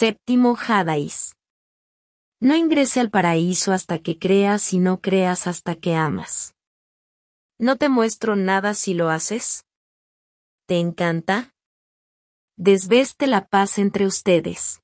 Séptimo Hadais. No ingrese al paraíso hasta que creas y no creas hasta que amas. ¿No te muestro nada si lo haces? ¿Te encanta? Desveste la paz entre ustedes.